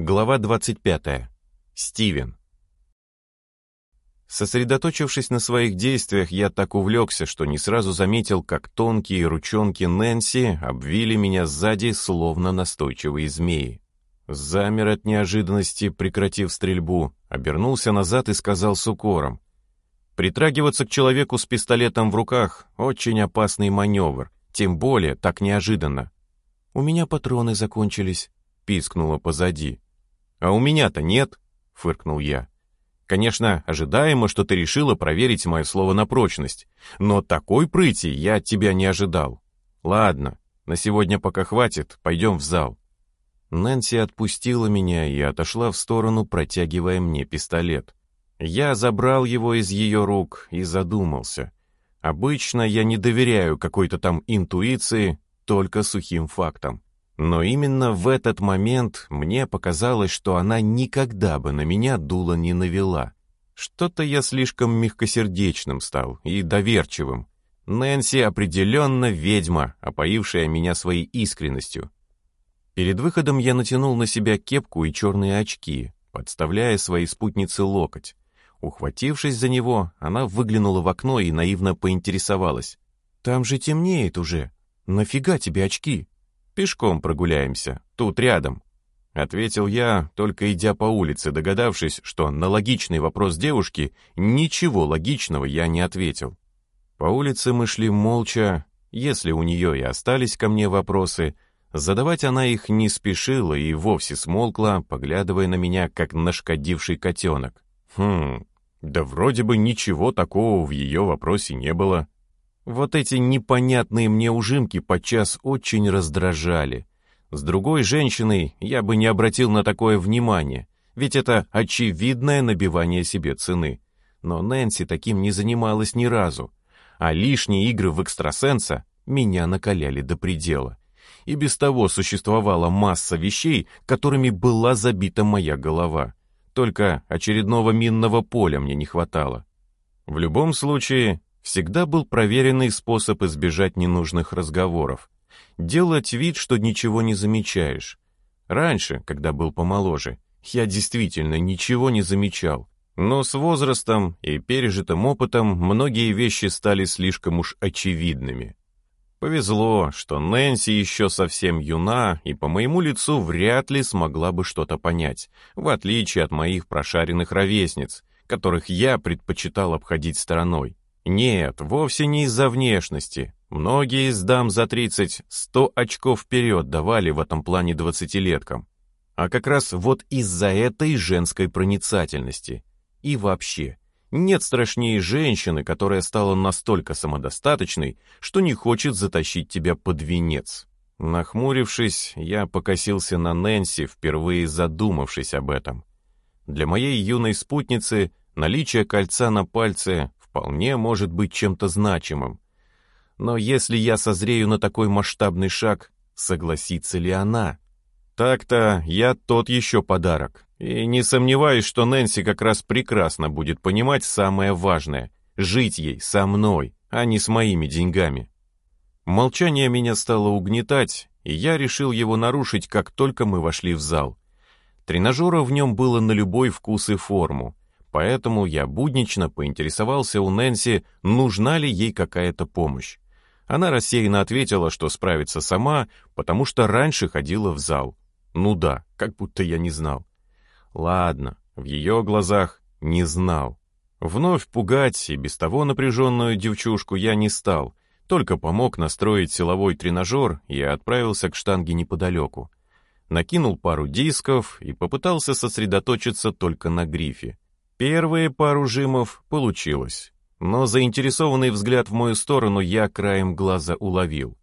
Глава 25. Стивен. Сосредоточившись на своих действиях, я так увлекся, что не сразу заметил, как тонкие ручонки Нэнси обвили меня сзади, словно настойчивые змеи. Замер от неожиданности, прекратив стрельбу, обернулся назад и сказал с укором. Притрагиваться к человеку с пистолетом в руках — очень опасный маневр, тем более так неожиданно. «У меня патроны закончились», — пискнула позади. «А у меня-то нет», — фыркнул я. «Конечно, ожидаемо, что ты решила проверить мое слово на прочность, но такой прыти я от тебя не ожидал. Ладно, на сегодня пока хватит, пойдем в зал». Нэнси отпустила меня и отошла в сторону, протягивая мне пистолет. Я забрал его из ее рук и задумался. Обычно я не доверяю какой-то там интуиции, только сухим фактам. Но именно в этот момент мне показалось, что она никогда бы на меня дуло не навела. Что-то я слишком мягкосердечным стал и доверчивым. Нэнси определенно ведьма, опоившая меня своей искренностью. Перед выходом я натянул на себя кепку и черные очки, подставляя своей спутнице локоть. Ухватившись за него, она выглянула в окно и наивно поинтересовалась. «Там же темнеет уже. Нафига тебе очки? Пешком прогуляемся, тут рядом». Ответил я, только идя по улице, догадавшись, что на логичный вопрос девушки ничего логичного я не ответил. По улице мы шли молча, если у нее и остались ко мне вопросы — Задавать она их не спешила и вовсе смолкла, поглядывая на меня, как нашкодивший котенок. Хм, да вроде бы ничего такого в ее вопросе не было. Вот эти непонятные мне ужимки подчас очень раздражали. С другой женщиной я бы не обратил на такое внимание, ведь это очевидное набивание себе цены. Но Нэнси таким не занималась ни разу, а лишние игры в экстрасенса меня накаляли до предела и без того существовала масса вещей, которыми была забита моя голова. Только очередного минного поля мне не хватало. В любом случае, всегда был проверенный способ избежать ненужных разговоров. Делать вид, что ничего не замечаешь. Раньше, когда был помоложе, я действительно ничего не замечал. Но с возрастом и пережитым опытом многие вещи стали слишком уж очевидными. Повезло, что Нэнси еще совсем юна и по моему лицу вряд ли смогла бы что-то понять, в отличие от моих прошаренных ровесниц, которых я предпочитал обходить стороной. Нет, вовсе не из-за внешности. Многие из дам за 30 100 очков вперед давали в этом плане двадцатилеткам. А как раз вот из-за этой женской проницательности. И вообще, нет страшнее женщины, которая стала настолько самодостаточной, что не хочет затащить тебя под венец. Нахмурившись, я покосился на Нэнси, впервые задумавшись об этом. Для моей юной спутницы наличие кольца на пальце вполне может быть чем-то значимым. Но если я созрею на такой масштабный шаг, согласится ли она? Так-то я тот еще подарок. И не сомневаюсь, что Нэнси как раз прекрасно будет понимать самое важное — жить ей со мной, а не с моими деньгами. Молчание меня стало угнетать, и я решил его нарушить, как только мы вошли в зал. Тренажера в нем было на любой вкус и форму, поэтому я буднично поинтересовался у Нэнси, нужна ли ей какая-то помощь. Она рассеянно ответила, что справится сама, потому что раньше ходила в зал. Ну да, как будто я не знал. Ладно, в ее глазах не знал. Вновь пугать и без того напряженную девчушку я не стал, только помог настроить силовой тренажер и отправился к штанге неподалеку. Накинул пару дисков и попытался сосредоточиться только на грифе. Первые пару жимов получилось, но заинтересованный взгляд в мою сторону я краем глаза уловил.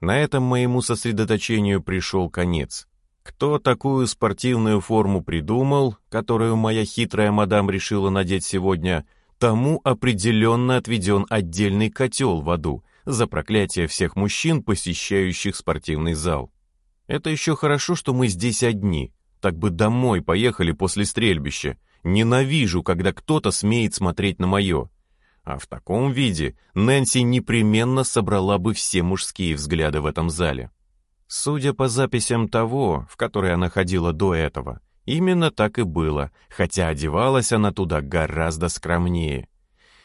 На этом моему сосредоточению пришел конец. Кто такую спортивную форму придумал, которую моя хитрая мадам решила надеть сегодня, тому определенно отведен отдельный котел в аду за проклятие всех мужчин, посещающих спортивный зал. Это еще хорошо, что мы здесь одни, так бы домой поехали после стрельбища. Ненавижу, когда кто-то смеет смотреть на мое. А в таком виде Нэнси непременно собрала бы все мужские взгляды в этом зале. Судя по записям того, в который она ходила до этого, именно так и было, хотя одевалась она туда гораздо скромнее.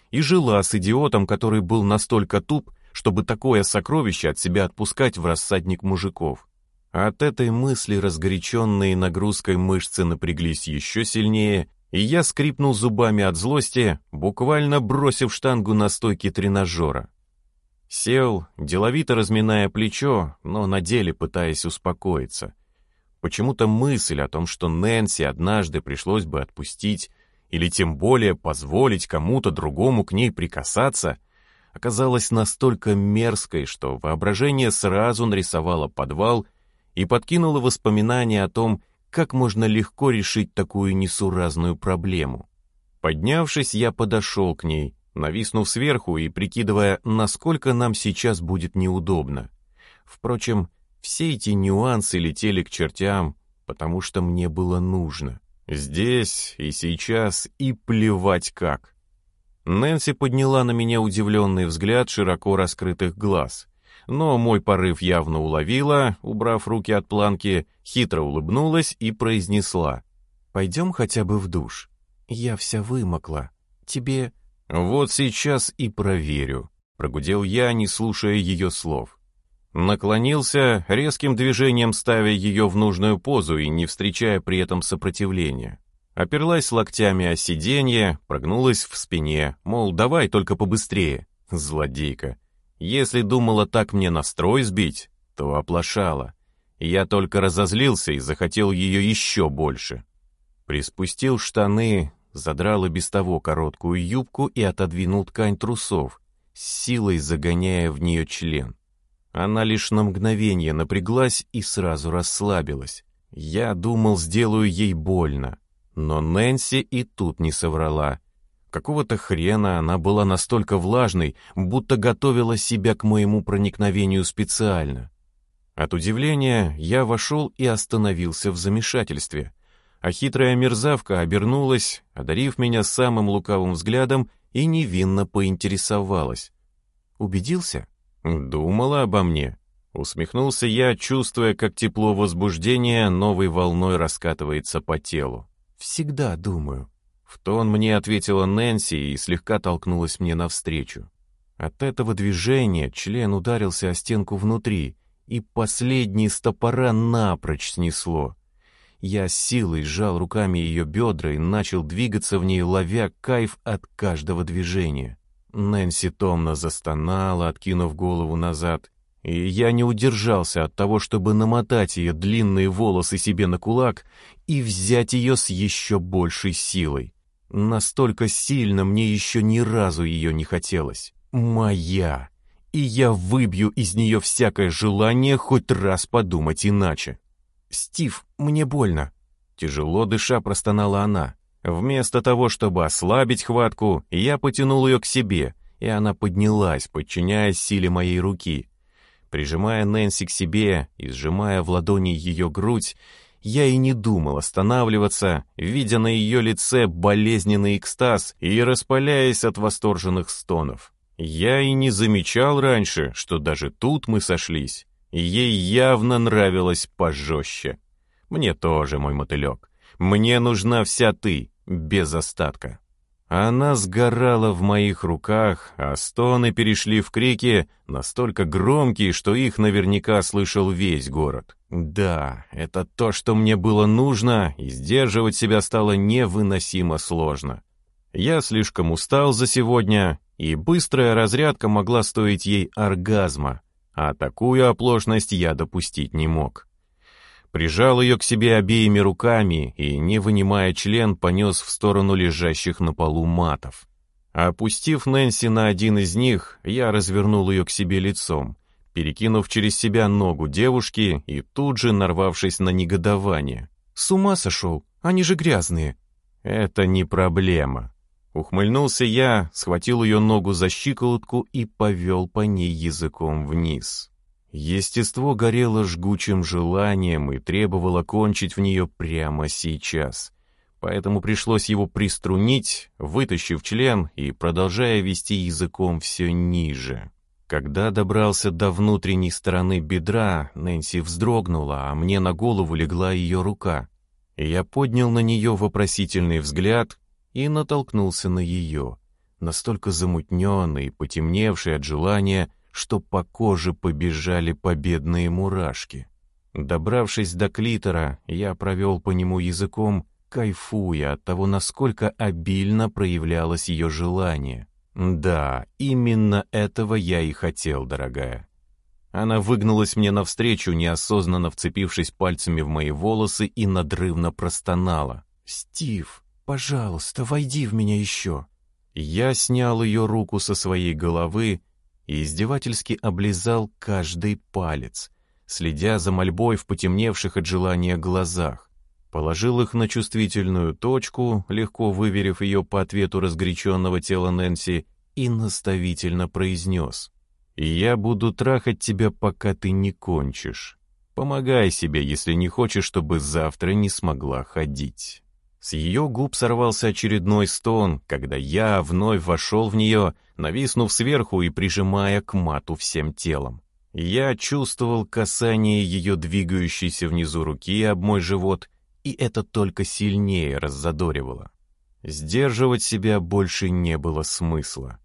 И жила с идиотом, который был настолько туп, чтобы такое сокровище от себя отпускать в рассадник мужиков. От этой мысли разгоряченные нагрузкой мышцы напряглись еще сильнее, и я скрипнул зубами от злости, буквально бросив штангу на стойке тренажера. Сел, деловито разминая плечо, но на деле пытаясь успокоиться. Почему-то мысль о том, что Нэнси однажды пришлось бы отпустить, или тем более позволить кому-то другому к ней прикасаться, оказалась настолько мерзкой, что воображение сразу нарисовало подвал и подкинуло воспоминания о том, как можно легко решить такую несуразную проблему. Поднявшись, я подошел к ней, нависнув сверху и прикидывая, насколько нам сейчас будет неудобно. Впрочем, все эти нюансы летели к чертям, потому что мне было нужно. Здесь и сейчас и плевать как. Нэнси подняла на меня удивленный взгляд широко раскрытых глаз. Но мой порыв явно уловила, убрав руки от планки, хитро улыбнулась и произнесла. «Пойдем хотя бы в душ. Я вся вымокла. Тебе «Вот сейчас и проверю», — прогудел я, не слушая ее слов. Наклонился, резким движением ставя ее в нужную позу и не встречая при этом сопротивления. Оперлась локтями о сиденье, прогнулась в спине, мол, давай только побыстрее. Злодейка. Если думала так мне настрой сбить, то оплошала. Я только разозлился и захотел ее еще больше. Приспустил штаны, задрал и без того короткую юбку и отодвинул ткань трусов, с силой загоняя в нее член. Она лишь на мгновение напряглась и сразу расслабилась. Я думал, сделаю ей больно. Но Нэнси и тут не соврала. Какого-то хрена она была настолько влажной, будто готовила себя к моему проникновению специально. От удивления я вошел и остановился в замешательстве — а хитрая мерзавка обернулась, одарив меня самым лукавым взглядом и невинно поинтересовалась. «Убедился?» «Думала обо мне». Усмехнулся я, чувствуя, как тепло возбуждения новой волной раскатывается по телу. «Всегда думаю». В тон мне ответила Нэнси и слегка толкнулась мне навстречу. От этого движения член ударился о стенку внутри, и последний стопора напрочь снесло. Я силой сжал руками ее бедра и начал двигаться в ней, ловя кайф от каждого движения. Нэнси томно застонала, откинув голову назад, и я не удержался от того, чтобы намотать ее длинные волосы себе на кулак и взять ее с еще большей силой. Настолько сильно мне еще ни разу ее не хотелось. Моя! И я выбью из нее всякое желание хоть раз подумать иначе. «Стив, мне больно!» Тяжело дыша простонала она. Вместо того, чтобы ослабить хватку, я потянул ее к себе, и она поднялась, подчиняясь силе моей руки. Прижимая Нэнси к себе и сжимая в ладони ее грудь, я и не думал останавливаться, видя на ее лице болезненный экстаз и распаляясь от восторженных стонов. Я и не замечал раньше, что даже тут мы сошлись. Ей явно нравилось пожестче. Мне тоже, мой мотылек. Мне нужна вся ты, без остатка. Она сгорала в моих руках, а стоны перешли в крики, настолько громкие, что их наверняка слышал весь город. Да, это то, что мне было нужно, и сдерживать себя стало невыносимо сложно. Я слишком устал за сегодня, и быстрая разрядка могла стоить ей оргазма, а такую оплошность я допустить не мог. Прижал ее к себе обеими руками и, не вынимая член, понес в сторону лежащих на полу матов. Опустив Нэнси на один из них, я развернул ее к себе лицом, перекинув через себя ногу девушки и тут же нарвавшись на негодование. «С ума сошел? Они же грязные!» «Это не проблема», Ухмыльнулся я, схватил ее ногу за щиколотку и повел по ней языком вниз. Естество горело жгучим желанием и требовало кончить в нее прямо сейчас. Поэтому пришлось его приструнить, вытащив член и продолжая вести языком все ниже. Когда добрался до внутренней стороны бедра, Нэнси вздрогнула, а мне на голову легла ее рука. Я поднял на нее вопросительный взгляд и натолкнулся на ее, настолько замутненный потемневший от желания, что по коже побежали победные мурашки. Добравшись до клитора, я провел по нему языком, кайфуя от того, насколько обильно проявлялось ее желание. «Да, именно этого я и хотел, дорогая». Она выгнулась мне навстречу, неосознанно вцепившись пальцами в мои волосы и надрывно простонала. «Стив, пожалуйста, войди в меня еще». Я снял ее руку со своей головы и издевательски облизал каждый палец, следя за мольбой в потемневших от желания глазах. Положил их на чувствительную точку, легко выверив ее по ответу разгоряченного тела Нэнси, и наставительно произнес. «Я буду трахать тебя, пока ты не кончишь. Помогай себе, если не хочешь, чтобы завтра не смогла ходить». С ее губ сорвался очередной стон, когда я вновь вошел в нее, нависнув сверху и прижимая к мату всем телом. Я чувствовал касание ее двигающейся внизу руки об мой живот и это только сильнее раззадоривало. Сдерживать себя больше не было смысла.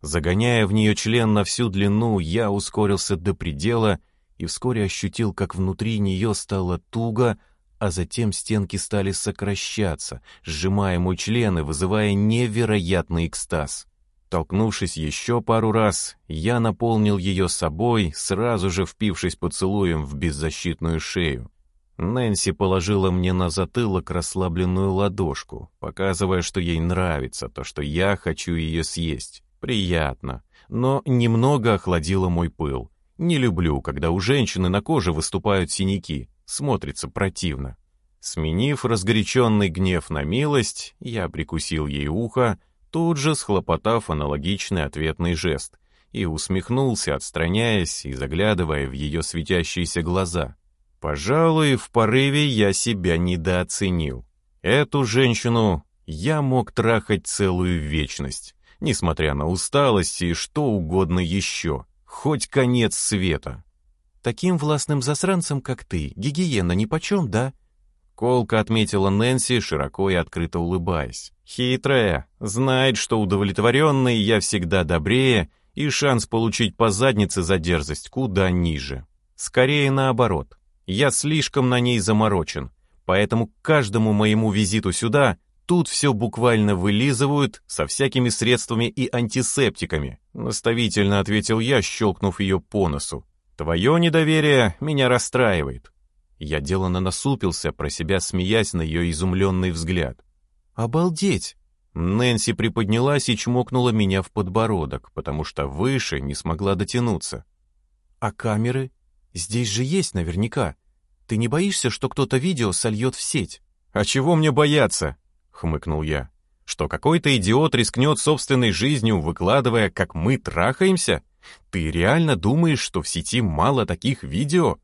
Загоняя в нее член на всю длину, я ускорился до предела и вскоре ощутил, как внутри нее стало туго, а затем стенки стали сокращаться, сжимая мой член и вызывая невероятный экстаз. Толкнувшись еще пару раз, я наполнил ее собой, сразу же впившись поцелуем в беззащитную шею. Нэнси положила мне на затылок расслабленную ладошку, показывая, что ей нравится то, что я хочу ее съесть. Приятно, но немного охладило мой пыл. Не люблю, когда у женщины на коже выступают синяки, смотрится противно. Сменив разгоряченный гнев на милость, я прикусил ей ухо, тут же схлопотав аналогичный ответный жест, и усмехнулся, отстраняясь и заглядывая в ее светящиеся глаза. Пожалуй, в порыве я себя недооценил. Эту женщину я мог трахать целую вечность, несмотря на усталость и что угодно еще, хоть конец света. Таким властным засранцем, как ты, гигиена нипочем, да? Колка отметила Нэнси, широко и открыто улыбаясь. Хитрая, знает, что удовлетворенный я всегда добрее, и шанс получить по заднице за дерзость куда ниже. Скорее наоборот. Я слишком на ней заморочен, поэтому к каждому моему визиту сюда тут все буквально вылизывают со всякими средствами и антисептиками», наставительно ответил я, щелкнув ее по носу. «Твое недоверие меня расстраивает». Я деланно насупился, про себя смеясь на ее изумленный взгляд. «Обалдеть!» Нэнси приподнялась и чмокнула меня в подбородок, потому что выше не смогла дотянуться. «А камеры? Здесь же есть наверняка. Ты не боишься, что кто-то видео сольет в сеть? А чего мне бояться? Хмыкнул я. Что какой-то идиот рискнет собственной жизнью, выкладывая, как мы трахаемся? Ты реально думаешь, что в сети мало таких видео?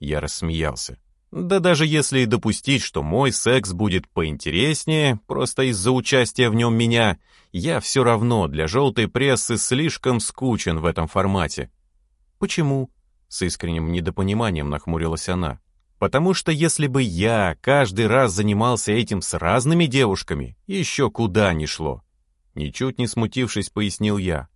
Я рассмеялся. Да даже если допустить, что мой секс будет поинтереснее, просто из-за участия в нем меня, я все равно для желтой прессы слишком скучен в этом формате. Почему? С искренним недопониманием нахмурилась она. Потому что если бы я каждый раз занимался этим с разными девушками, еще куда ни шло. Ничуть не смутившись, пояснил я.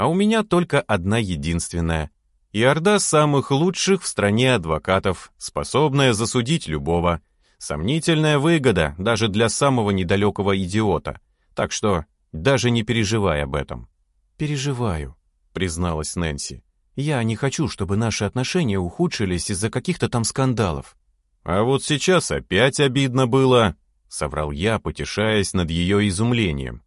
А у меня только одна единственная. И орда самых лучших в стране адвокатов, способная засудить любого. Сомнительная выгода даже для самого недалекого идиота. Так что даже не переживай об этом. «Переживаю», — призналась Нэнси. Я не хочу, чтобы наши отношения ухудшились из-за каких-то там скандалов». «А вот сейчас опять обидно было», — соврал я, потешаясь над ее изумлением.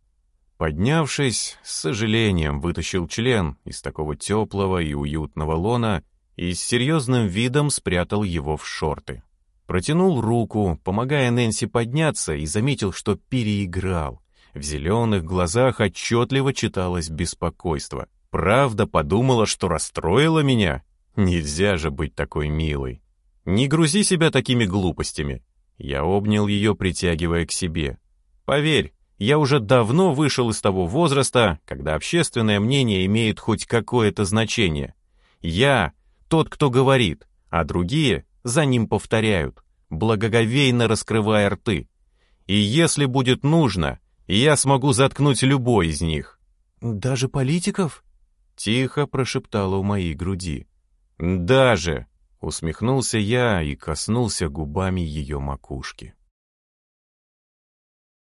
Поднявшись, с сожалением вытащил член из такого теплого и уютного лона и с серьезным видом спрятал его в шорты. Протянул руку, помогая Нэнси подняться, и заметил, что переиграл. В зеленых глазах отчетливо читалось беспокойство. Правда подумала, что расстроила меня? Нельзя же быть такой милой. Не грузи себя такими глупостями. Я обнял ее, притягивая к себе. Поверь, Я уже давно вышел из того возраста, когда общественное мнение имеет хоть какое-то значение. Я — тот, кто говорит, а другие за ним повторяют, благоговейно раскрывая рты. И если будет нужно, я смогу заткнуть любой из них. «Даже политиков?» — тихо прошептала у моей груди. «Даже!» — усмехнулся я и коснулся губами ее макушки.